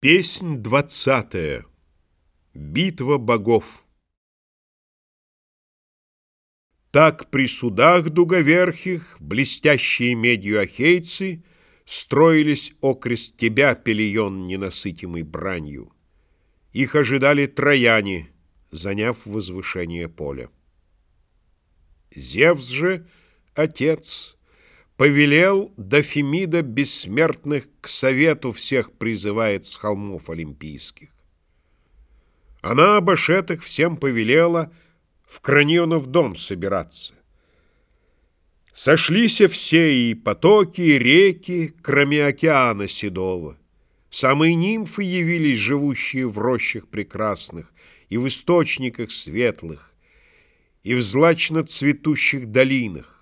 Песнь двадцатая. Битва богов. Так при судах дуговерхих Блестящие медью ахейцы Строились окрест тебя, Пелион, ненасытимый бранью. Их ожидали трояне, Заняв возвышение поля. Зевс же, отец, Повелел до Фемида бессмертных К совету всех призывает с холмов олимпийских. Она об ашетах всем повелела В Кранионов дом собираться. Сошлись все и потоки, и реки, Кроме океана седого. Самые нимфы явились, живущие в рощах прекрасных И в источниках светлых, И в злачно цветущих долинах.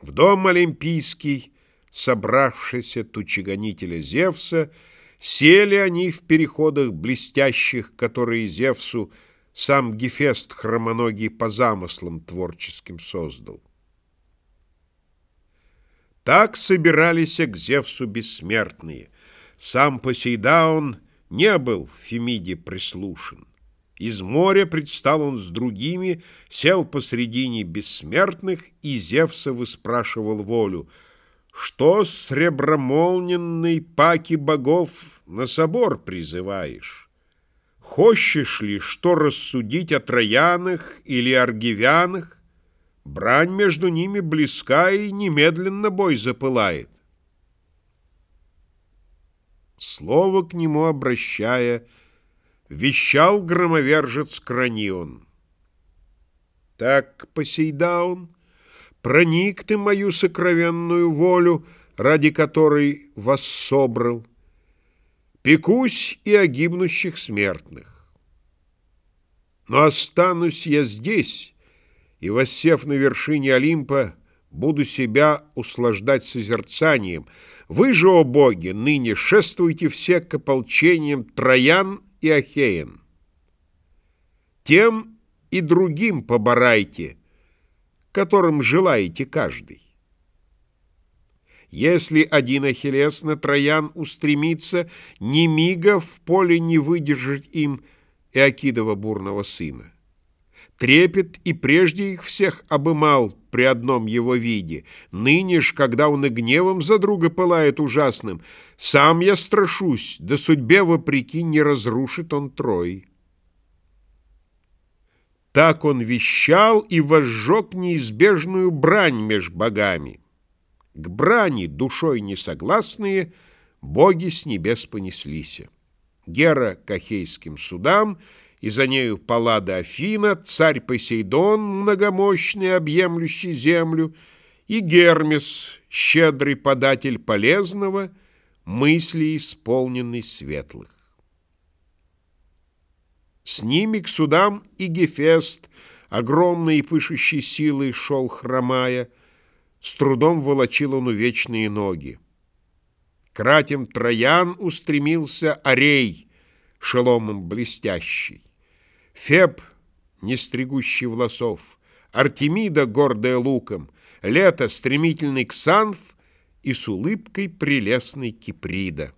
В дом Олимпийский, собравшийся тучегонителя Зевса, сели они в переходах блестящих, которые Зевсу сам Гефест хромоногий по замыслам творческим создал. Так собирались к Зевсу бессмертные. Сам Посейдаун не был Фемиде прислушан. Из моря предстал он с другими, сел посредине бессмертных, и Зевса выспрашивал волю. Что с ребромолненной паки богов на собор призываешь? Хочешь ли, что рассудить о троянах или аргивянах? Брань между ними близка, и немедленно бой запылает. Слово к нему обращая — Вещал громовержец Кранион. Так, Посейдаун, проник ты мою сокровенную волю, Ради которой вас собрал. Пекусь и о гибнущих смертных. Но останусь я здесь, и, воссев на вершине Олимпа, Буду себя услаждать созерцанием. Вы же, о боги, ныне шествуйте все к ополчениям Троян и Ахеям. Тем и другим поборайте, которым желаете каждый. Если один Ахиллес на Троян устремится, ни мига в поле не выдержать им Иокидова бурного сына. Трепет и прежде их всех обымал при одном его виде. Ныне ж, когда он и гневом за друга пылает ужасным, сам я страшусь, да судьбе вопреки не разрушит он Трой. Так он вещал и возжег неизбежную брань меж богами. К брани, душой несогласные, боги с небес понеслись. Гера к ахейским судам — и за нею Паллада Афина, царь Посейдон, многомощный, объемлющий землю, и Гермес, щедрый податель полезного, мысли исполненный светлых. С ними к судам и Гефест, огромной и пышущей силой, шел хромая, с трудом волочил он увечные ноги. Кратем Троян устремился Арей — шеломом блестящий. Феб, не стригущий волосов, Артемида, гордая луком, Лето, стремительный Ксанф и с улыбкой прелестный Киприда.